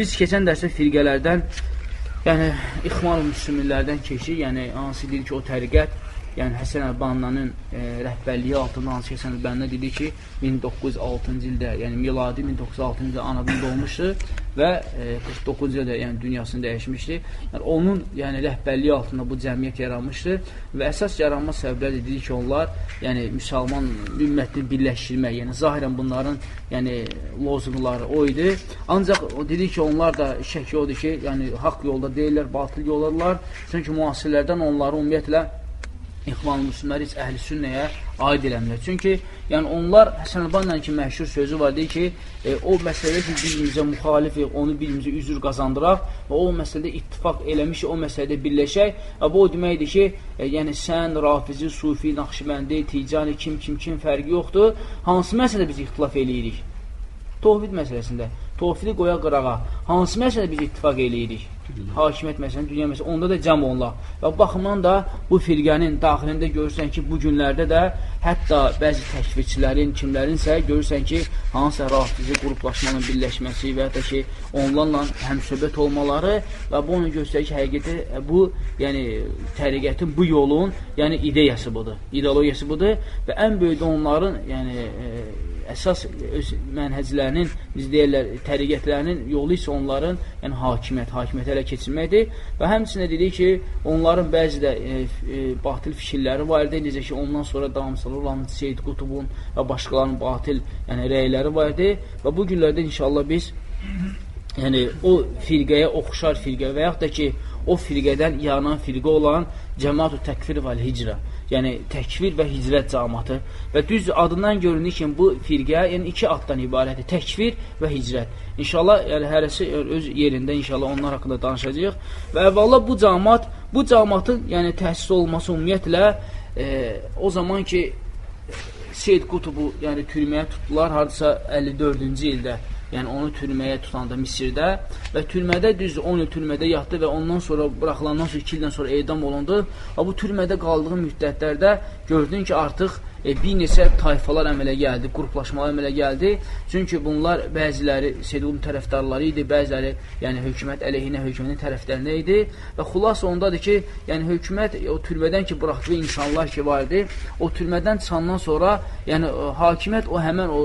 Biz keçən dərsdə firqələrdən, yəni İxman müslüminlərdən keçir, yəni hansı deyir ki, o təriqət yəni Həsən Əlbannanın e, rəhbərliyi altında hansı Həsən Əlbanna dedi ki, 1906-cı ildə, yəni miladi 1906-cı ildə anadan doğmuşdu və e, 49-cu ildə yəni dünyasını dəyişmişdi. Yəni onun yəni rəhbərliyi altında bu cəmiyyət yaranmışdı və əsas yaranma səbəbləri dedi ki, onlar yəni müsəlman ümmətini birləşdirmək, yəni zahirən bunların yəni lozunqları o idi. Ancaq o dedi ki, onlar da şək odur ki, yəni haqq yolda deyirlər, batıl yoldadılar. Çünki müasirlərdən onları ümumiyyətlə İxvan müslimləri heç əhl-i sünnəyə aid eləmirlər. Çünki yəni onlar Həsən Əlbanla ki, məşhur sözü var, deyir ki, e, o məsələdə ki, bir-birimizə müxalifik, onu bir-birimizə üzür qazandıraq və o məsələdə ittifaq eləmiş, o məsələdə birləşək. Və bu o deməkdir ki, e, yəni sən, Rafizi, Sufi, Naxşibəndi, Ticani, kim, kim, kim fərqi yoxdur. Hansı məsələdə biz ixtilaf eləyirik? Tohvid məsələsində. Tohvidi qoya qırağa. Hansı məsələdə biz ittifaq eləyirik? hakimiyyət məsələn, dünya məsələn, onda da cəm olunlar. Və baxımdan da bu firqənin daxilində görürsən ki, bu günlərdə də hətta bəzi təkvirçilərin, kimlərinsə görürsən ki, hansısa rafizi qruplaşmanın birləşməsi və hətta ki, onlarla həmsöhbət olmaları və bu onu göstərir ki, həqiqəti bu, yəni təriqətin, bu yolun, yəni ideyası budur, ideologiyası budur və ən böyük onların, yəni e, əsas öz mənhəclərinin, biz deyirlər, təriqətlərinin yolu isə onların yəni, hakimiyyət, hakimiyyət ələ keçirməkdir. Və həmçində dedik ki, onların bəzi də e, e, batil fikirləri var idi, necə ki, ondan sonra davamsılı olan Seyyid Qutubun və başqalarının batil yəni, rəyləri var idi. Və bu günlərdə inşallah biz yəni, o firqəyə oxşar firqə və yaxud da ki, o firqədən yaranan firqə olan Cəmaat-ı Təkfir və Hicrə yəni təkvir və hicrət cəmatı. Və düz adından görünür ki, bu firqə yəni iki addan ibarətdir, təkvir və hicrət. İnşallah yəni hərəsi öz yerində inşallah onlar haqqında danışacağıq. Və əvvəla bu cəmat, bu cəmatın yəni təsis olması ümumiyyətlə e, o zaman ki Seyd Qutubu yəni türməyə tutdular hardasa 54-cü ildə yəni onu türməyə tutanda Misirdə və türmədə düz 10 il türmədə yatdı və ondan sonra buraxılandan sonra 2 ildən sonra edam olundu. Və bu türmədə qaldığı müddətlərdə gördün ki, artıq e, bir neçə tayfalar əmələ gəldi, qruplaşmalar əmələ gəldi. Çünki bunlar bəziləri Sedulun tərəfdarları idi, bəziləri yəni hökumət əleyhinə hökumətin tərəflərində idi və xülas ondadır ki, yəni hökumət o türmədən ki buraxdığı insanlar ki var idi, o türmədən çıxandan sonra yəni hakimiyyət o həmən o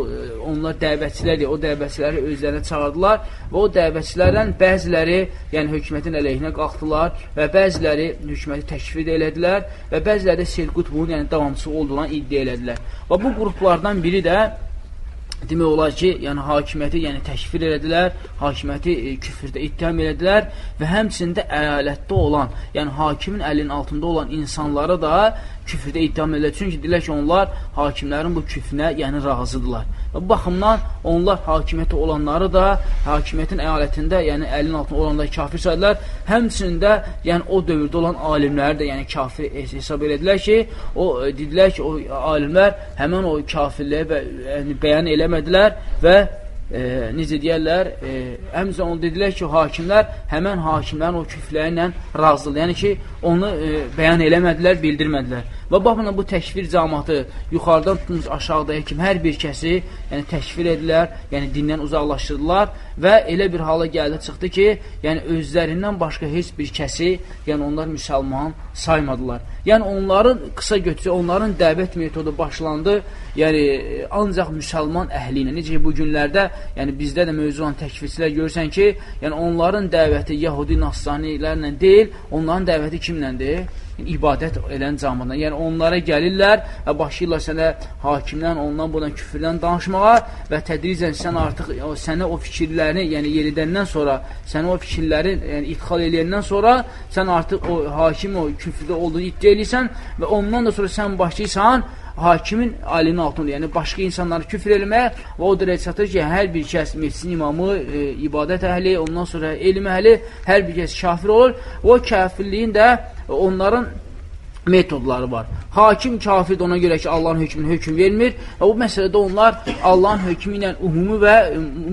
onlar dəvətçilərdir, o dəvətçiləri özlərinə çağırdılar və o dəvətçilərdən bəziləri yəni hökumətin əleyhinə qalxdılar və bəziləri hökuməti təkfir elədilər və bəziləri Selqut bunun yəni davamçısı olduğunu iddia elədilər. Və bu qruplardan biri də demək olar ki, yəni hakimiyyəti yəni təkfir elədilər, hakimiyyəti e, küfrdə ittiham elədilər və həmçində əyalətdə olan, yəni hakimin əlinin altında olan insanları da küfrdə ittiham elədilər. Çünki deyilər ki, onlar hakimlərin bu küfrünə yəni razıdırlar. Və bu baxımdan onlar hakimiyyəti olanları da hakimiyyətin əyalətində, yəni əlin altında olanda kafir saydılar. Həmçində, yəni o dövrdə olan alimləri də yəni kafir hesab elədilər ki, o dedilər ki, o alimlər həmən o kafirliyə bə, yəni, bəyan eləmədilər və e, necə deyərlər, e, həmçə onu dedilər ki, hakimlər həmən hakimlərin o küfrləri ilə razıdır. Yəni ki, onu e, bəyan eləmədilər, bildirmədilər. Və baxımdan bu təkfir cəmatı yuxarıdan tutmuş aşağıdaya kimi hər bir kəsi yəni, təkfir edilər, yəni dindən uzaqlaşdırdılar və elə bir hala gəldi çıxdı ki, yəni özlərindən başqa heç bir kəsi, yəni onlar müsəlman saymadılar. Yəni onların qısa götürsə, onların dəvət metodu başlandı, yəni ancaq müsəlman əhli ilə. Necə bu günlərdə, yəni bizdə də mövzu olan təkfirçilər görürsən ki, yəni onların dəvəti Yahudi, Nassanilərlə deyil, onların dəvəti kimləndir? İbadət edən camından. Yəni onlara gəlirlər və başlayırlar sənə hakimdən, ondan, bundan küfrdən danışmağa və tədricən sən artıq sənə o fikirlərini, yəni yeridəndən sonra, sənə o fikirləri yəni, idxal eləyəndən sonra sən artıq o hakim o küfrdə olduğunu iddia edirsən və ondan da sonra sən başlayırsan hakimin alinin altında, yəni başqa insanları küfr eləməyə və o dərəcə çatır ki, hər bir kəs meclisin imamı, e, ibadət əhli, ondan sonra elm əhli, hər bir kəs kafir olur. O kafirliyin də onların metodları var. Hakim kafir ona görə ki, Allahın hökmünü hökm vermir bu məsələdə onlar Allahın hökmü ilə ümumi və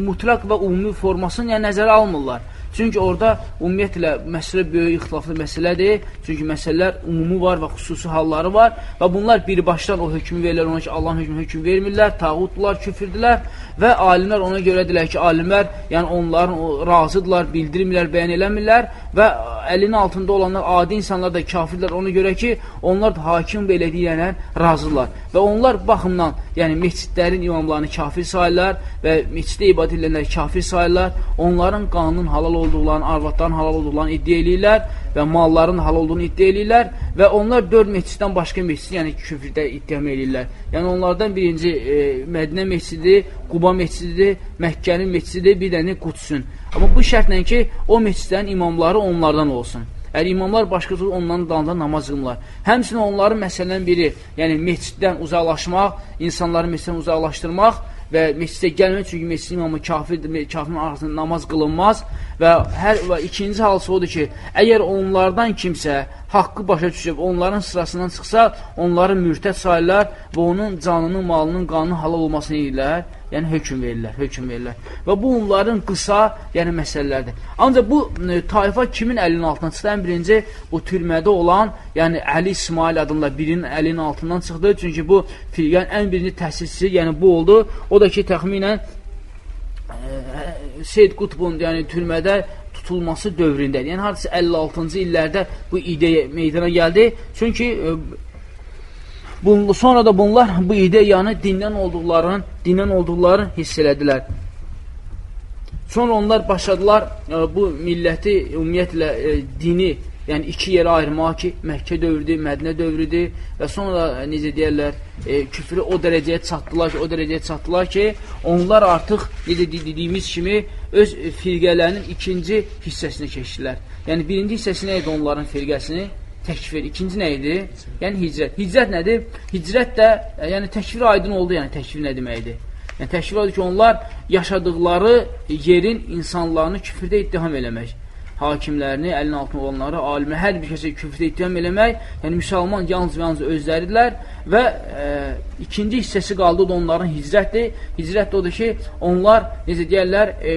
mutlaq və ümumi formasını yəni, nəzərə almırlar. Çünki orada ümumiyyətlə məsələ böyük ixtilaflı məsələdir. Çünki məsələlər ümumi var və xüsusi halları var və bunlar birbaşdan o hökmü verirlər ona ki, Allahın hökmünü hökm vermirlər, tağutdular, küfürdülər və alimlər ona görədilər ki, alimlər yəni onların o, razıdırlar, bildirmirlər, bəyan eləmirlər və əlinin altında olanlar, adi insanlar da kafirlər ona görə ki, onlar da hakim belə deyənə razıdırlar və onlar baxımdan, yəni meçidlərin imamlarını kafir sayırlar və meçiddə ibadət edənlər kafir sayırlar, onların qanunun halal olduqlarını, arvadların halal olduqlarını iddia edirlər və malların halal olduğunu iddia edirlər və onlar dörd meçiddən başqa meçid, yəni küfrdə iddiam edirlər. Yəni onlardan birinci e, Mədinə meçidi, Quba meçididir, Məkkənin meçididir, bir dənə Qudsun. Amma bu şərtlə ki, o meçidlərin imamları onlardan olsun. Əgər imamlar başqası onların dalında namaz qılmırlar. Həmçinin onların məsələn biri, yəni meçiddən uzaqlaşmaq, insanları meçiddən uzaqlaşdırmaq və meçidə gəlmək çünki meçid imamı kafirdir, kafirin arasında namaz qılınmaz və hər və ikinci halsı odur ki, əgər onlardan kimsə haqqı başa düşüb onların sırasından çıxsa, onları mürtəd sayırlar və onun canının, malının, qanının halal olmasını edirlər, yəni hökm verirlər, hökm verirlər. Və bu onların qısa, yəni məsələlərdir. Ancaq bu e, tayfa kimin əlinin altına çıxdı? Ən birinci bu türmədə olan, yəni Əli İsmail adında birinin əlinin altından çıxdı. Çünki bu firqənin ən birinci təsisçisi, yəni bu oldu. O da ki, təxminən e, Seyd Qutbun, yəni türmədə tutulması dövründədir. Yəni, hadisi 56-cı illərdə bu ideya meydana gəldi. Çünki e, bun, sonra da bunlar bu ideyanı dindən olduqlarını, dindən olduqlarını hiss elədilər. Sonra onlar başladılar e, bu milləti, ümumiyyətlə e, dini yəni iki yerə ayırmaq ki, Məkkə dövrüdür, Mədinə dövrüdür və sonra da necə deyərlər, e, küfrü o dərəcəyə çatdılar ki, o dərəcəyə çatdılar ki, onlar artıq necə dediyimiz kimi öz firqələrinin ikinci hissəsinə keçdilər. Yəni birinci hissəsi nə idi onların firqəsini? Təkfir. İkinci nə idi? Yəni hicrət. Hicrət nədir? Hicrət də e, yəni təkfir aydın oldu, yəni təkfir nə deməkdir? Yəni təkfir odur ki, onlar yaşadıqları yerin insanlarını küfrdə ittiham eləmək hakimlərini, əlin altında olanları, alimə, hər bir kəsə küfrdə ittiham eləmək, yəni müsəlman yalnız və yalnız özləridirlər və e, ikinci hissəsi qaldı da onların hicrətdir. Hicrət də odur ki, onlar, necə deyərlər, e,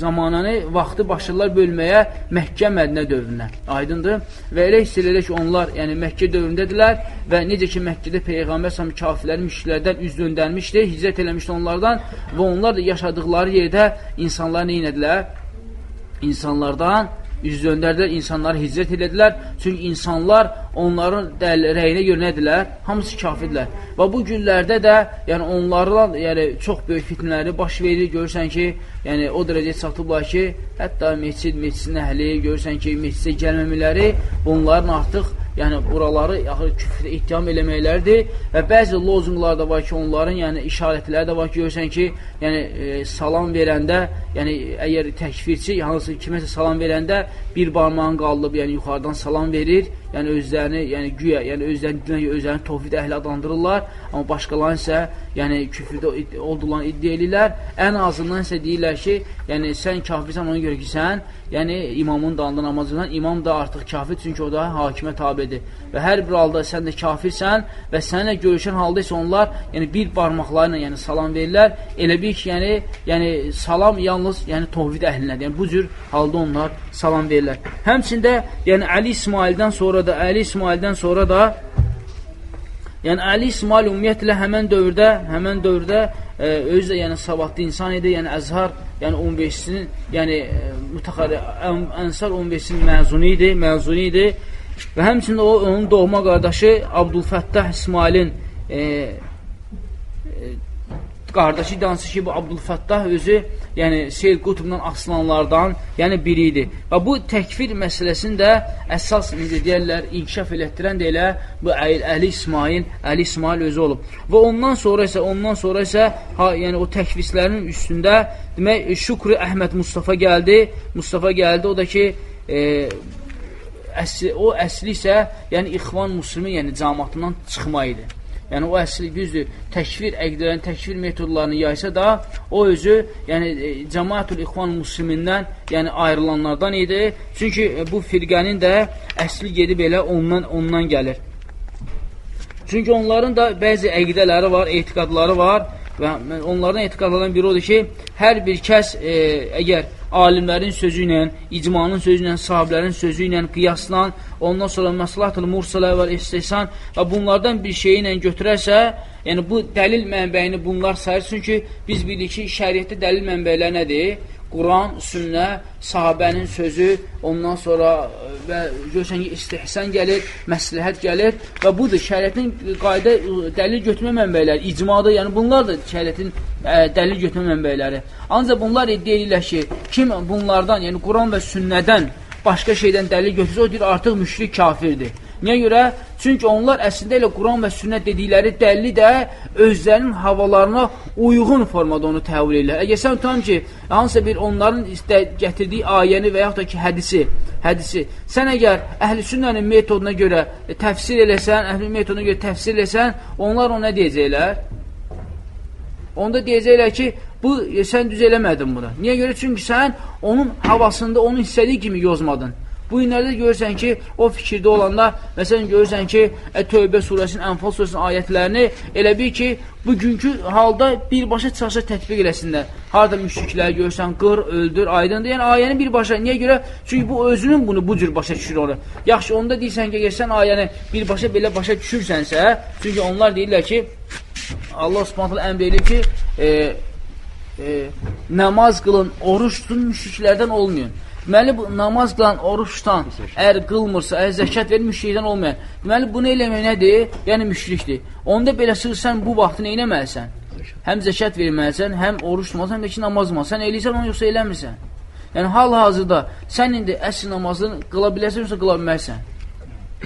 zamanəni, vaxtı başlayırlar bölməyə Məkkə Mədinə dövrünə. Aydındır? Və elə hiss edirlər ki, onlar, yəni Məkkə dövründədirlər və necə ki, Məkkədə Peyğəmbər sami kafirləri, müşklərdən üz döndərmişdi, hicrət eləmişdi onlardan və onlar da yaşadıqları yerdə insanlar neynədilər? İnsanlardan üz döndərdilər, insanları hicrət elədilər. Çünki insanlar onların rəyinə görə nədirlər? Hamısı kafirlər. Və bu günlərdə də yəni onlardan yəni çox böyük fitnələri baş verir. Görürsən ki, yəni o dərəcəyə çatıblar ki, hətta meçid, meçidin əhli görürsən ki, meçidə gəlməmələri bunların artıq yəni buraları yaxır küfrə ittiham eləməklərdir və bəzi lozunqlar da var ki, onların yəni işarətləri də var ki, görürsən ki, yəni e, salam verəndə, yəni əgər təkfirçi hansı kiməsə salam verəndə bir barmağın qaldırıb, yəni yuxarıdan salam verir, yəni özlərini, yəni güya, yəni özlərini dinlə özlərini tovhid əhli adlandırırlar, amma başqalarını isə yəni küfrdə olduqlarını iddia edirlər. Ən azından isə deyirlər ki, yəni sən kafirsən ona görə ki, sən yəni imamın dalında namaz qılan, imam da artıq kafir çünki o da hakimə tabidir. Və hər bir halda sən də kafirsən və səninlə görüşən halda isə onlar yəni bir barmaqlarla yəni salam verirlər. Elə bir ki, yəni yəni salam yalnız yəni tovhid əhlinədir. Yəni bu cür halda onlar salam verirlər. Həmçində yəni Əli İsmaildən sonra da Əli İsmaildən sonra da yəni Əli İsmail ümumiyyətlə həmən dövrdə, həmən dövrdə e, özü də yəni savadlı insan idi, yəni Əzhar, yəni universitetinin, yəni e, mütəxərri Ənsar universitetinin məzunu idi, məzunu idi. Və həmçində o onun doğma qardaşı Abdülfəttah İsmailin e, qardaşı dansı ki, bu Abdülfəttah özü, yəni Seyyid Qutubdan asılanlardan, yəni biri idi. Və bu təkfir məsələsini də əsas, necə deyərlər, inkişaf elətdirən də elə bu Əli İsmail, Əli İsmail özü olub. Və ondan sonra isə, ondan sonra isə, ha, yəni o təkvislərin üstündə, demək, Şükrü Əhməd Mustafa gəldi, Mustafa gəldi, o da ki, e, əsli, o əsli isə, yəni İxvan Müslümin, yəni cəmatından çıxma idi. Yəni o əsli düzdür, təkfir əqdələrin, təkfir metodlarını yaysa da, o özü, yəni e, cəmaətul ixvan muslimindən, yəni ayrılanlardan idi. Çünki e, bu firqənin də əsli gedib elə ondan ondan gəlir. Çünki onların da bəzi əqidələri var, etiqadları var və onların etiqadlarından biri odur ki, hər bir kəs e, əgər alimlərin sözü ilə, icmanın sözü ilə, sahiblərin sözü ilə qiyaslan, ondan sonra məslahatıl mursələ və istihsan və bunlardan bir şeyi ilə götürərsə, yəni bu dəlil mənbəyini bunlar sayır, çünki biz bilirik ki, şəriətdə dəlil mənbəyləri nədir? Quran, sünnə, sahabənin sözü, ondan sonra e, və görürsən ki, istihsan gəlir, məsləhət gəlir və budur, şəriətin qayda e, dəlil götürmə mənbəyləri, icmada, yəni bunlar da şəriətin ə, e, dəlil götürmə mənbəyləri. Ancaq bunlar iddia edirlər ki, kim bunlardan, yəni Quran və sünnədən başqa şeydən dəlil götürsə, o deyir, artıq müşrik kafirdir. Niyə görə? Çünki onlar əslində elə Quran və sünnət dedikləri dəlli də özlərinin havalarına uyğun formada onu təvil edirlər. Əgər sən tutam ki, hansısa bir onların istə, gətirdiyi ayəni və yaxud da ki, hədisi, hədisi, sən əgər əhl-i sünnənin metoduna görə təfsir eləsən, əhl-i metoduna görə təfsir eləsən, onlar ona deyəcəklər? Onda deyəcəklər ki, bu sən düz eləmədin bunu. Niyə görə? Çünki sən onun havasında, onun istədiyi kimi yozmadın. Bu günlərdə görürsən ki, o fikirdə olanda, məsələn, görürsən ki, ə, Tövbə surəsinin, Ənfal surəsinin ayətlərini elə bil ki, bugünkü halda birbaşa çıxsa tətbiq eləsinlər. Harada müşriklər görürsən, qır, öldür, aydındır. Yəni, ayəni birbaşa, niyə görə? Çünki bu özünün bunu bu cür başa düşür onu. Yaxşı, onda deyirsən ki, sən ayəni birbaşa belə başa düşürsənsə, çünki onlar deyirlər ki, Allah subhanətlə əmr edir ki, e, e, namaz qılın, oruç tutun, müşriklərdən olmayın. Deməli, bu, namaz qılan, oruç tutan, əgər qılmırsa, əgər zəkat verir, müşrikdən olmayan. Deməli, bunu eləmək nədir? Yəni, müşrikdir. Onda belə sığır, sən bu vaxtı nə eləməlisən? Həm zəkat verməlisən, həm oruç tutmalısan, həm də ki, namaz qılmalısan. Sən eləyirsən, onu yoxsa eləmirsən. Yəni, hal-hazırda sən indi əsr namazını qıla bilərsən, yoxsa qıla bilmərsən.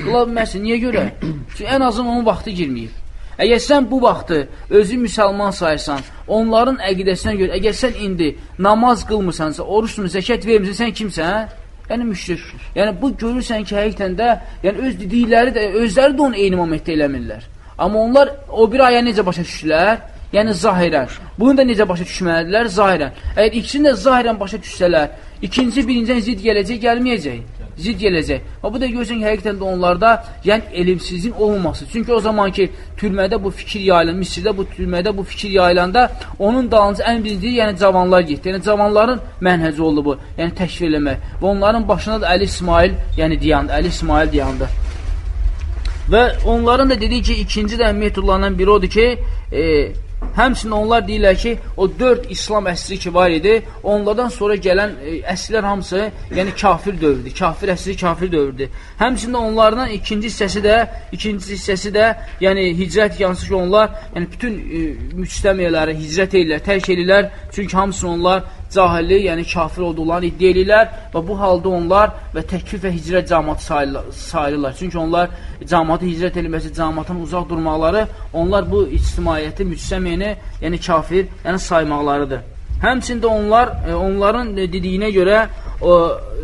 Qıla bilmərsən. Niyə görə? Çünki ən azından onun vaxtı girməyib. Əgər sən bu vaxtı özü müsəlman sayırsan, onların əqidəsinə görə, əgər sən indi namaz qılmırsansa, oruç tutmursan, zəkat vermirsən, sən kimsən? Yəni müşrik. Yəni bu görürsən ki, həqiqətən də, yəni öz dedikləri də, özləri də onu eyni momentdə eləmirlər. Amma onlar o bir aya necə başa düşdülər? Yəni zahirən. Bunu da necə başa düşməlidirlər? Zahirən. Əgər ikisini də zahirən başa düşsələr, ikinci birincdən zid gələcək, gəlməyəcək zid gələcək. Və bu da görürsən ki, həqiqətən də onlarda yəni elmsizin olmaması. Çünki o zaman ki, türmədə bu fikir yayılan, Misirdə bu türmədə bu fikir yayılanda onun dalınca ən birinci yəni cavanlar getdi. Yəni cavanların mənhəci oldu bu, yəni təşkil eləmək. Və onların başına da Əli İsmail, yəni dayandı, Əli İsmail dayandı. Və onların da dediyi ki, ikinci də metodlarından biri odur ki, e, Həmçinin onlar deyirlər ki, o dörd İslam əsri ki var idi, onlardan sonra gələn e, əsrlər hamısı, yəni kafir dövrdür, kafir əsri kafir dövrdür. Həmçinin onlardan ikinci hissəsi də, ikinci hissəsi də, yəni hicrət yansı ki, onlar, yəni bütün e, müstəmiyyələri hicrət edirlər, tərk edirlər, çünki hamısını onlar cahilli, yəni kafir olduqlarını iddia edirlər və bu halda onlar və təkvif və hicrət cəmatı sayılırlar. Çünki onlar cəmatı hicrət edilməsi, cəmatın uzaq durmaqları, onlar bu ictimaiyyəti, müctəmiyini, yəni kafir, yəni saymaqlarıdır. Həmçində onlar, e, onların dediyinə görə o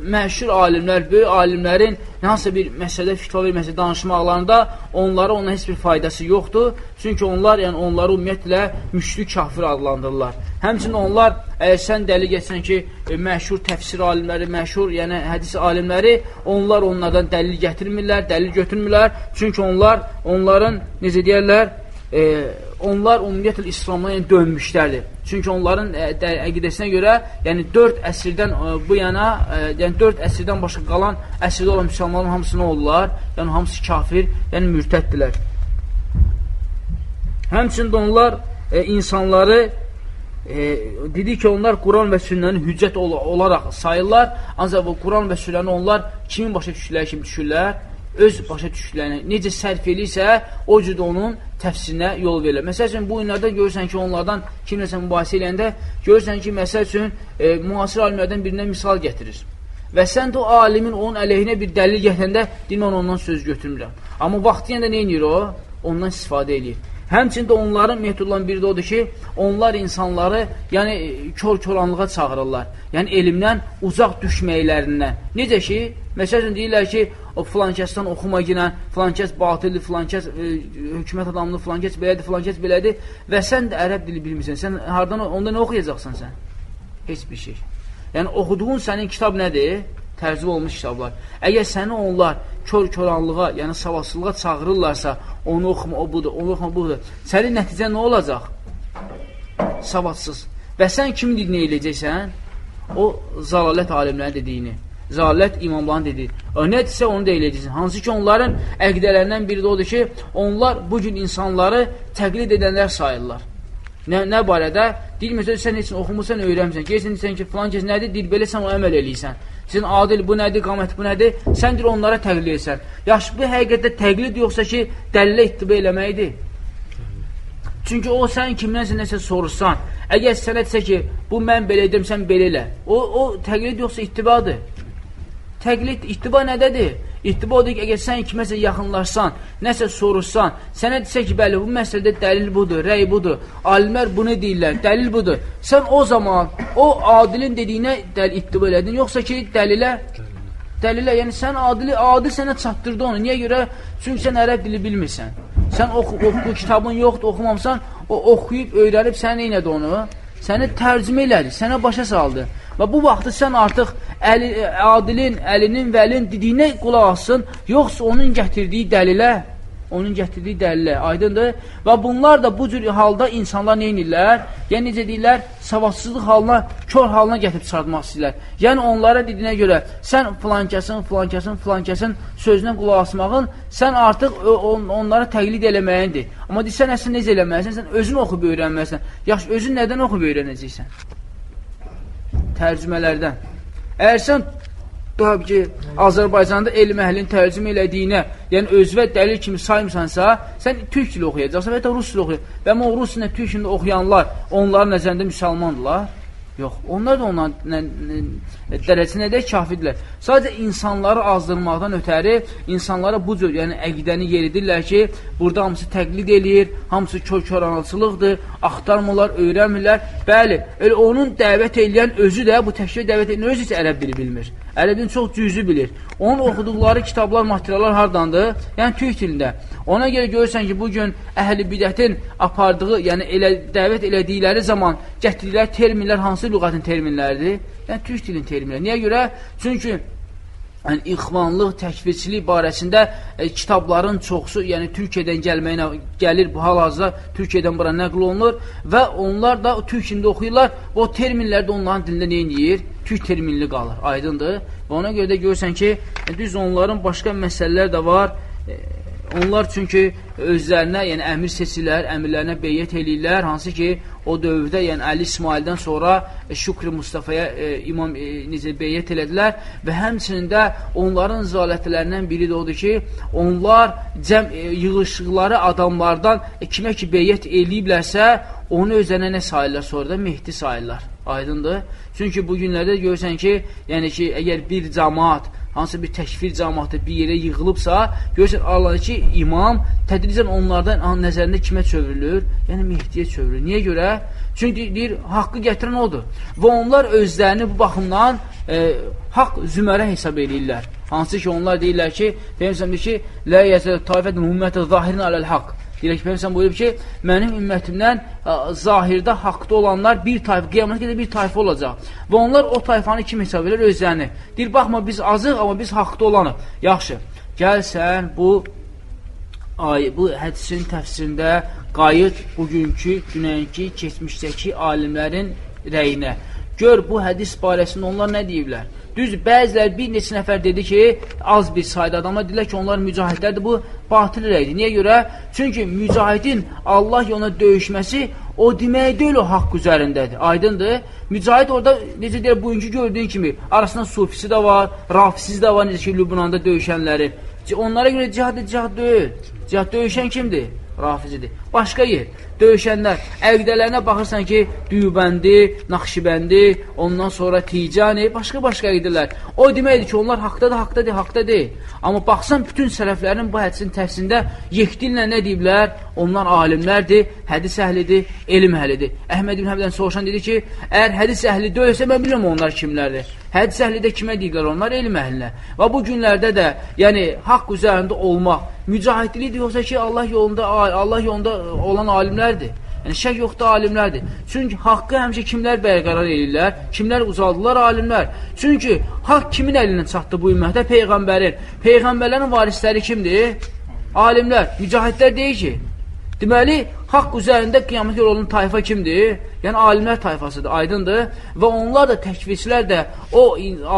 məşhur alimlər, böyük alimlərin hansısa bir məsələdə fitva verməsi danışmaqlarında onlara ona heç bir faydası yoxdur. Çünki onlar, yəni onları ümumiyyətlə müşrik kafir adlandırırlar. Həmçinin onlar, əgər sən dəli geçsən ki, e, məşhur təfsir alimləri, məşhur, yəni hədis alimləri, onlar onlardan dəlil gətirmirlər, dəlil götürmürlər. Çünki onlar, onların, necə deyərlər, e, onlar ümumiyyətlə İslamdan yəni, dönmüşlərdir. Çünki onların e, əqidəsinə görə, yəni 4 əsrdən e, bu yana, e, yəni 4 əsrdən başqa qalan əsrdə olan müsəlmanların hamısı nə olurlar? Yəni hamısı kafir, yəni mürtəddilər. Həmçində onlar ə, insanları e, dedi ki, onlar Quran və sünnəni hüccət ol olaraq sayırlar, ancaq bu Quran və sünnəni onlar kimin başa düşdükləri kimi düşürlər? Öz başa düşdüklərini necə sərf eləyirsə, o cür onun təfsirinə yol verilir. Məsəl üçün, bu günlərdə görürsən ki, onlardan kimləsə mübahisə eləyəndə, görürsən ki, məsəl üçün, e, müasir alimlərdən birinə misal gətirir. Və sən də o alimin onun əleyhinə bir dəlil gətirəndə, deyil, mən ondan söz götürmürəm. Amma vaxtı yəndə nə edir o? Ondan istifadə edir. Həmçində onların metodlarının biri də odur ki, onlar insanları yəni kör-köranlığa çağırırlar. Yəni elmdən uzaq düşməklərindən. Necə ki, məsələn deyirlər ki, o filan kəsdən oxuma girən, filan kəs batildir, filan kəs e, hökumət adamıdır, filan kəs belədir, filan kəs belədir və sən də ərəb dili bilmirsən. Sən hardan onda nə oxuyacaqsan sən? Heç bir şey. Yəni oxuduğun sənin kitab nədir? Tərcümə olmuş kitablar. Əgər səni onlar kör-köranlığa, yəni savadsızlığa çağırırlarsa, onu oxuma, o budur, onu oxuma, budur. Sənin nəticə nə olacaq? Savadsız. Və sən kimin dediyini eləyəcəksən? O zalalət alimlərin dediyini. Zalət imamların dediyi. O nədirsə onu da eləyəcəksən. Hansı ki, onların əqdələrindən biri də odur ki, onlar bugün insanları təqlid edənlər sayırlar. Nə, nə barədə? Deyil, məsələn, sən heç oxumursan, öyrəmsən. Gəlsən, deyirsən ki, filan kəs nədir? Deyil, belə sən o əməl eləyirsən. Sizin adil bu nədir, qamət bu nədir? Sən deyir, onlara təqlid edirsən. Yaxşı, bu həqiqətdə təqlid yoxsa ki, dəlilə ittiba eləməkdir. Çünki o sən kimdənsə nəsə soruşsan, əgər sənə desə ki, bu mən belə edim, sən belə elə. O, o təqlid yoxsa ittibadır. Təqlid, ittiba nədədir? İttiba odur ki, əgər sən kiməsə yaxınlaşsan, nəsə soruşsan, sənə desə ki, bəli, bu məsələdə dəlil budur, rəy budur, alimlər bunu deyirlər, dəlil budur. Sən o zaman o adilin dediyinə dəl ittiba elədin, yoxsa ki, dəlilə dəlilə, yəni sən adili, adil sənə çatdırdı onu. Niyə görə? Çünki sən ərəb dili bilmirsən. Sən oxu, oxu kitabın yoxdur, oxumamsan, o oxuyub, öyrənib sən neynədi onu? Səni tərcümə elədi, sənə başa saldı. Və bu vaxtı sən artıq əli, adilin, əlinin, vəlin dediyinə qulaq asın, yoxsa onun gətirdiyi dəlilə, onun gətirdiyi dəlilə, aydındır. Və bunlar da bu cür halda insanlar neynirlər? Yəni, necə deyirlər, savadsızlıq halına, kör halına gətirib çıxartmaq istəyirlər. Yəni, onlara dediyinə görə, sən filan kəsin, filan kəsin, filan kəsin sözünə qulaq asmağın, sən artıq on, onlara təqlid eləməyindir. Amma deyirsən, əslində necə eləməlisən? Sən özün oxub öyrənməlisən. Yaxşı, özün nədən oxub öyrənəcəksən? tərcümələrdən. Əgər sən Tabii ki, Azərbaycanda elm əhlinin tərcümə elədiyinə, yəni özvə dəlil kimi saymısansa, sən türk dili oxuyacaqsan və ya da rus dili oxuyacaqsan. Və o rus ilə türk dili oxuyanlar, onların nəzərində müsəlmandırlar. Yox, onlar da onların dərəcəsində kafirdirlər. Sadəcə insanları azdırmaqdan ötəri insanlara bu cür, yəni əqidəni yeridirlər ki, burada hamısı təqlid eləyir, hamısı kör-köranalçılıqdır, axtarmırlar, öyrənmirlər. Bəli, elə onun dəvət eləyən özü də bu təkcə dəvət edən özü heç ərəb dili bilmir. Ərəbin çox cüzü bilir. Onun oxuduqları kitablar, materiallar hardandır? Yəni türk dilində. Ona görə görürsən ki, bugün əhl-i bidətin apardığı, yəni elə dəvət elədikləri zaman gətirdikləri terminlər hansı lüğətin terminləridir? Yəni türk dilinin terminləri. Niyə görə? Çünki yəni, ixvanlıq, təkvirçilik barəsində e, kitabların çoxsu, yəni Türkiyədən gəlməyinə gəlir, bu hal-hazırda Türkiyədən bura nəql olunur və onlar da türk dilində oxuyurlar o terminlər də onların dilində neyin yiyir? Türk terminli qalır, aydındır. Və ona görə də görürsən ki, e, düz onların başqa məsələlər də var. E, onlar çünki özlərinə, yəni əmir seçirlər, əmirlərinə beyyət eləyirlər, hansı ki, o dövrdə, yəni Əli İsmaildən sonra e, Şükri Mustafaya e, imam e, necə beyyət elədilər və həmçinin də onların zalətlərindən biri də odur ki, onlar cəm e, yığışıqları adamlardan e, kimə ki beyyət eləyiblərsə, onu özlərinə nə sayırlar sonra da Mehdi sayırlar. Aydındır? Çünki bu günlərdə görürsən ki, yəni ki, əgər bir cəmaat hansı bir təkfir cəmaatı bir yerə yığılıbsa, görürsən ki, imam tədricən onlardan nəzərində kimə çövürülür? Yəni Mehdiyə çövürülür. Niyə görə? Çünki deyir, haqqı gətirən odur. Və onlar özlərini bu baxımdan e, haqq zümərə hesab edirlər. Hansı ki, onlar deyirlər ki, deyirsən ki, Lə yəzə taifətin ümmətə zahirin aləl haqq. Deyirək, Peyğəmbər buyurub ki, mənim ümmətimdən ə, zahirdə haqda olanlar bir tayfa, qiyamət qədər bir tayfa olacaq. Və onlar o tayfanı kim hesab edir? Özlərini. Deyir, baxma, biz azıq, amma biz haqda olanıq. Yaxşı, gəl sən bu ay, bu hədisin təfsirində qayıt bugünkü, dünənki, keçmişdəki alimlərin rəyinə. Gör, bu hədis barəsində onlar nə deyiblər? Düz bəzilər bir neçə nəfər dedi ki, az bir sayda adamlar dedilər ki, onlar mücahidlərdir. Bu batil rəydir. Niyə görə? Çünki mücahidin Allah yoluna döyüşməsi o demək deyil o haqq üzərindədir. Aydındır? Mücahid orada necə deyir, bugünkü gördüyün kimi arasında sufisi də var, rafisiz də var, necə ki, Lübnanda döyüşənləri. Onlara görə cihad cihad deyil. Cihad döyüşən kimdir? Rafizidir. Başqa yer, döyüşənlər, əqdələrinə baxırsan ki, düyübəndi, naxşibəndi, ondan sonra ticani, başqa-başqa əqdələr. O deməkdir ki, onlar haqdadır, haqdadır, haqdadır. Amma baxsan, bütün sələflərin bu hədisin təfsində yekdillə nə deyiblər? Onlar alimlərdir, hədis əhlidir, elm əhlidir. Əhməd ibn Həmdən soruşan dedi ki, əgər hədis əhli döyülsə, mən bilmirəm onlar kimlərdir. Hədis əhli də kimə deyirlər? Onlar elm əhlinə. Və bu günlərdə də, yəni, haqq üzərində olmaq, mücahidlidir yoxsa ki, Allah yolunda, Allah yolunda olan alimlərdir. Yəni, şək yoxdur, alimlərdir. Çünki haqqı həmişə kimlər bərqərar edirlər? Kimlər uzaldılar? Alimlər. Çünki haqq kimin əlindən çatdı bu ümmətə? Peyğəmbərin. Peyğəmbərlərin varisləri kimdir? Alimlər. Mücahidlər deyir ki, deməli, haqq üzərində qiyamət yolu tayfa kimdir? Yəni, alimlər tayfasıdır, aydındır. Və onlar da təkvirçilər də o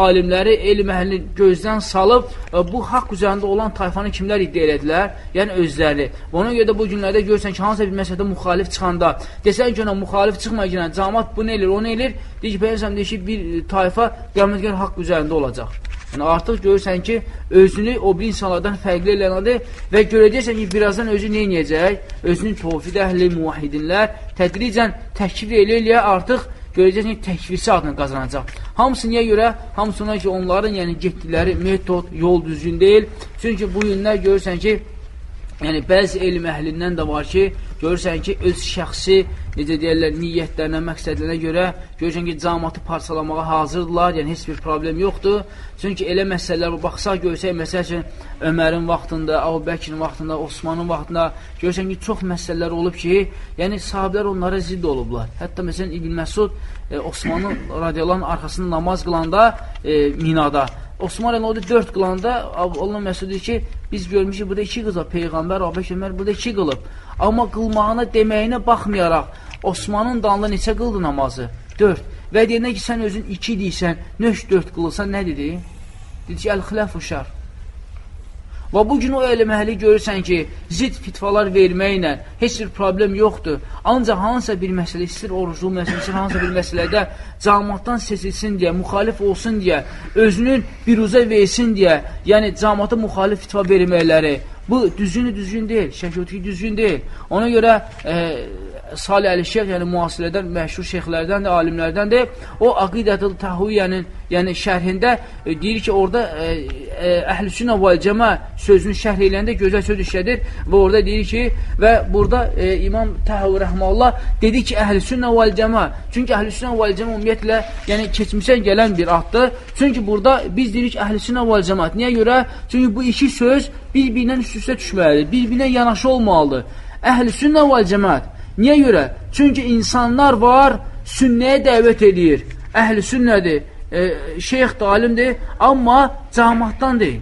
alimləri, elm əhlini gözdən salıb, e, bu haqq üzərində olan tayfanı kimlər iddia elədilər? Yəni, özləri. Və ona görə də bu günlərdə görürsən ki, hansısa bir məsələdə müxalif çıxanda, desən ki, ona müxalif çıxmayacaq, camat bu nə elir, o nə elir? Deyir ki, Peyyəsəm deyir ki, bir tayfa qiyamətgər haqq üzərində olacaq. Yəni, artıq görürsən ki, özünü o bir insanlardan fərqli elənədir və görəcəksən ki, birazdan özü neynəyəcək? Özünün tovfid əhli, muvahidinlər tədricən təkvir elə-eləyə artıq görəcəksən ki, təkvirsi adını qazanacaq. Hamısı niyə görə? Hamısı ona ki, onların yəni, getdikləri metod, yol düzgün deyil. Çünki bu günlər görürsən ki, yəni bəzi elm əhlindən də var ki, görürsən ki, öz şəxsi necə deyərlər, niyyətlərinə, məqsədlərinə görə görürsən ki, camatı parçalamağa hazırdırlar, yəni heç bir problem yoxdur. Çünki elə məsələlər, baxsaq görsək, məsəl üçün, Ömərin vaxtında, Əbu Bəkirin vaxtında, Osmanın vaxtında görürsən ki, çox məsələlər olub ki, yəni sahabilər onlara zidd olublar. Hətta məsələn, İbn Məsud e, Osmanın radiyaların arxasında namaz qılanda e, minada, Osman Rənodu dörd qılanda Allah Məsud ki, biz görmüşük, burada iki qız var, Peyğəmbər, Abək Ömər burada iki qılıb. Amma qılmağına, deməyinə baxmayaraq, Osmanın dalında neçə qıldı namazı? 4. Və deyəndə ki, sən özün 2 deyirsən, nöş 4 qılırsan, nə dedi? Dedi ki, əl-xiləf uşar. Və bu gün o eləməhəli görürsən ki, zid fitvalar verməklə heç bir problem yoxdur. Ancaq hansısa bir məsələ, istəyir oruclu məsələ, istəyir hansısa bir məsələdə camatdan seçilsin deyə, müxalif olsun deyə, özünün biruzə versin deyə, yəni camata müxalif fitva verməkləri, bu düzgünü düzgün deyil, şəkilti düzgün deyil. Ona görə e, Salih Əli-Şeyx, yəni müasirədən, məşhur şeyxlərdən də, alimlərdən də o Aqidətül Təhviyyənin yəni şərhində e, deyir ki, orada e, e, Əhlüsünnə və Cəmə sözünü şərh eləyəndə gözəl söz işlədir və orada deyir ki, və burada e, İmam Təhvi Rəhməllah dedi ki, Əhlüsünnə və Cəmə. Çünki Əhlüsünnə və Cəmə ümumiyyətlə yəni keçmişdən gələn bir addır. Çünki burada biz deyirik Əhlüsünnə və Cəmət. Niyə görə? Çünki bu iki söz bir-birindən üst-üstə düşməlidir, bir-birinə yanaşı olmalıdır. Əhlüsünnə və Cəmət. Niyə görə? Çünki insanlar var, sünnəyə dəvət edir. Əhl-i sünnədir, e, şeyxdir, alimdir, amma camatdan deyil.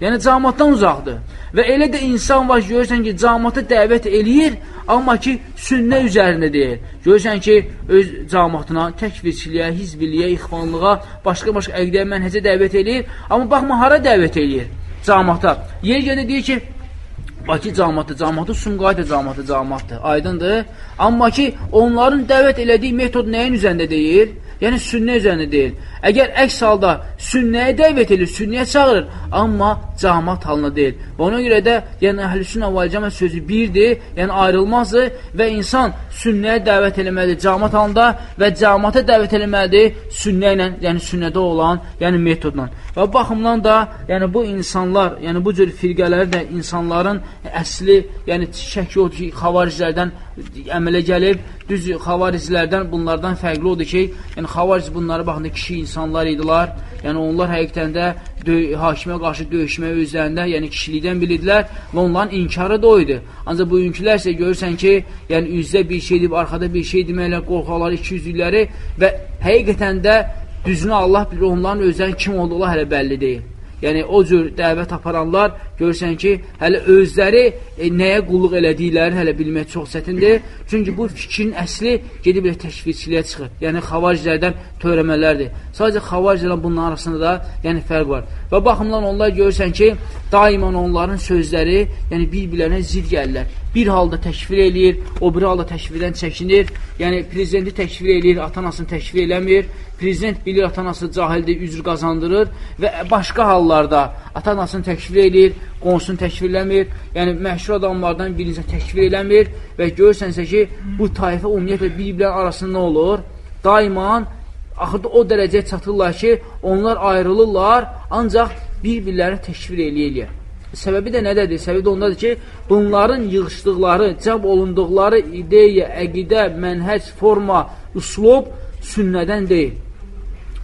Yəni, camatdan uzaqdır. Və elə də insan var, görürsən ki, camata dəvət eləyir, amma ki, sünnə üzərində deyil. Görürsən ki, öz camatına, təkvirçiliyə, hizbiliyə, ixvanlığa, başqa-başqa əqdiyə mənhəcə dəvət eləyir, amma baxma, hara dəvət eləyir? Camata. Yer gəndə deyir ki, Bakı camatı, camatı Sumqayıt camatı, camatdır. Aydındır. Amma ki, onların dəvət elədiyi metod nəyin üzərində deyil? Yəni, sünnə üzərində deyil. Əgər əks halda sünnəyə dəvət edir, sünnəyə çağırır, amma camat halına deyil. Və ona görə də, yəni, əhlüsünnə və cəmət sözü birdir, yəni ayrılmazdır və insan sünnəyə dəvət eləməlidir camat halında və camata dəvət eləməlidir sünnə ilə, yəni sünnədə olan, yəni metodla. Və baxımdan da, yəni bu insanlar, yəni bu cür firqələri də insanların əsli, yəni şək yoxdur ki, xavariclərdən əmələ gəlib, düz xavariclərdən bunlardan fərqli odur ki, yəni xavaric bunları baxında kişi insanlar idilər, yəni onlar həqiqətən də hakimə qarşı döyüşməyə özlərində, yəni kişilikdən bilirdilər və onların inkarı da o idi. Ancaq bugünkülər isə görürsən ki, yəni üzdə bir şey deyib, arxada bir şey deməklə qorxaqları, ikiyüzlükləri və həqiqətən də Düzünü Allah bilir, onların özlərinin kim olduğu hələ bəlli deyil. Yəni, o cür dəvət aparanlar görürsən ki, hələ özləri e, nəyə qulluq elədiklərini hələ bilmək çox çətindir. Çünki bu fikrin əsli gedib elə təşvikçiliyə çıxır. Yəni, xavariclərdən törəmələrdir. Sadəcə xavariclərlə bunun arasında da yəni, fərq var. Və baxımdan onlar görürsən ki, daimən onların sözləri yəni, bir-birlərinə zid gəlirlər. Bir halda təkfir eləyir, o bir halda təkfirdən çəkinir. Yəni, prezidenti təkfir eləyir, atanasını təkfir eləmir prezident bilir ata-anası cahildir, üzr qazandırır və başqa hallarda ata-anasını təkfir eləyir, qonşusunu təkfir eləmir, yəni məşhur adamlardan birinci təkfir eləmir və görürsənsə ki, bu tayfə ümumiyyətlə bir-birlərin arasında nə olur? Daima axırda o dərəcəyə çatırlar ki, onlar ayrılırlar, ancaq bir-birləri təkfir eləyə-eləyə. Səbəbi də nədədir? Səbəbi də ondadır ki, bunların yığışdıqları, cəb olunduqları ideya, əqidə, mənhəc, forma, üslub sünnədən deyil.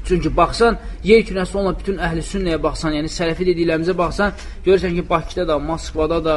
Çünki baxsan, yer kürəsi olan bütün əhli sünnəyə baxsan, yəni sələfi dediklərimizə baxsan, görürsən ki, Bakıda da, Moskvada da,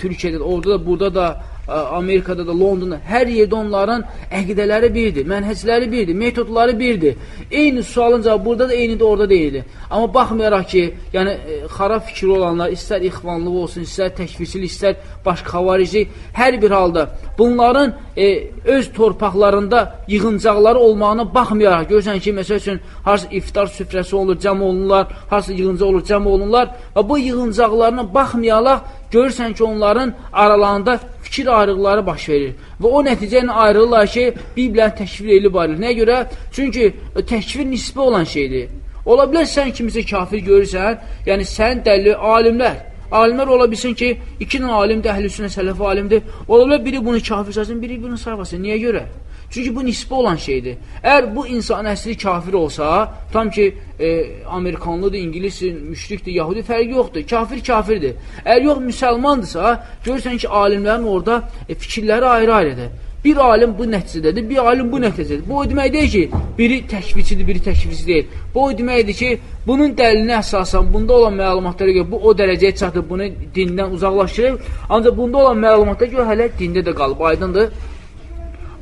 Türkiyədə də, orada da, burada da, Amerikada da, Londonda, hər yerdə onların əqidələri birdir, mənhəcləri birdir, metodları birdir. Eyni sualın cavabı burada da, eyni də orada deyildir. Amma baxmayaraq ki, yəni e, xarab fikri olanlar, istər ixvanlıq olsun, istər təkvirçilik, istər başqa xavaricilik, hər bir halda bunların e, öz torpaqlarında yığıncaqları olmağına baxmayaraq, görürsən ki, məsəl üçün, harası iftar süfrəsi olur, cəm olunurlar, harası yığıncaq olur, cəm olunurlar və bu yığıncaqlarına baxmayaraq, görürsən ki, onların aralarında fikir ayrılıqları baş verir. Və o nəticə ilə ayrılırlar ki, Bibliyanı təkvir elib ayrılır. Nəyə görə? Çünki e, təkvir nisbi olan şeydir. Ola bilər sən kimisə kafir görürsən, yəni sən dəlli alimlər, alimlər ola bilsin ki, iki dənə alimdir, əhlüsünə sələf alimdir. Ola bilər biri bunu kafir saysın, biri bunu saymasın. Niyə görə? Çünki bu nisbi olan şeydir. Əgər bu insan əsli kafir olsa, tam ki, e, Amerikanlıdır, İngilisdir, müşrikdir, Yahudi fərqi yoxdur. Kafir kafirdir. Əgər yox müsəlmandırsa, görürsən ki, alimlərin orada e, fikirləri ayrı-ayrıdır. Bir alim bu nəticədədir, bir alim bu nəticədədir. Bu o demək deyil ki, biri təkvicidir, biri təkvici deyil. Bu o deməkdir ki, bunun dəlilinə əsasən, bunda olan məlumatlara görə bu o dərəcəyə çatıb, bunu dindən uzaqlaşdırır. Ancaq bunda olan məlumatlara görə hələ dində də qalıb, aydındır.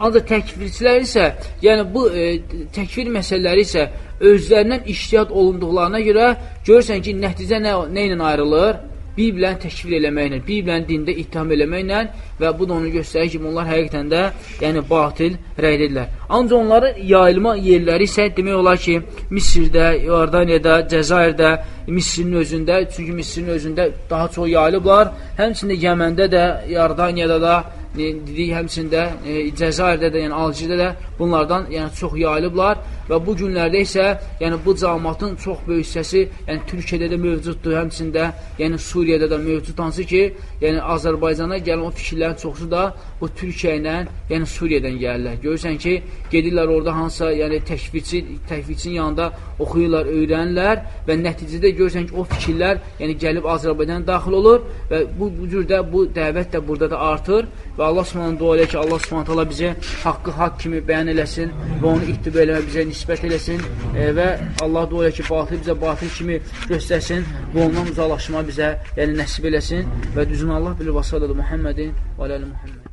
Ancaq təkfirçilər isə, yəni bu e, təkfir məsələləri isə özlərindən iştihad olunduqlarına görə görürsən ki, nəticə nə, nə ilə ayrılır? Bibləni təkfir eləməklə, Bibləni dində ittiham eləməklə və bu da onu göstərir ki, onlar həqiqətən də yəni batil rəydirlər. Ancaq onların yayılma yerləri isə demək olar ki, Misirdə, Yordaniyada, Cəzairdə, Misirin özündə, çünki Misirin özündə daha çox yayılıblar. Həmçində Yəməndə də, Yordaniyada da, dedik həmçində e, Cəzairdə də, yəni Alcirdə də bunlardan yəni çox yayılıblar və bu günlərdə isə yəni bu cəmaatın çox böyük hissəsi yəni Türkiyədə də mövcuddur, həmçində yəni Suriyədə də mövcud hansı ki, yəni Azərbaycana gələn o fikirlərin çoxusu da bu Türkiyə ilə, yəni Suriyədən gəlirlər. Görürsən ki, gedirlər orada hansısa, yəni təkvirçi, təkvirçinin yanında oxuyurlar, öyrənirlər və nəticədə görürsən ki, o fikirlər yəni gəlib Azərbaycana daxil olur və bu, bu cürdə bu dəvət də burada da artır və Allah Subhanahu dua elə ki, Allah Subhanahu bizə haqqı haqq kimi bəyan eləsin və onu ittiba eləmə bizə nisbət eləsin e, və Allah dua elə ki, batıl bizə batıl kimi göstərsin və ondan uzaqlaşma bizə yəni nəsib eləsin və düzün Allah bilir vasadadır Muhammedin və aləli Muhammed.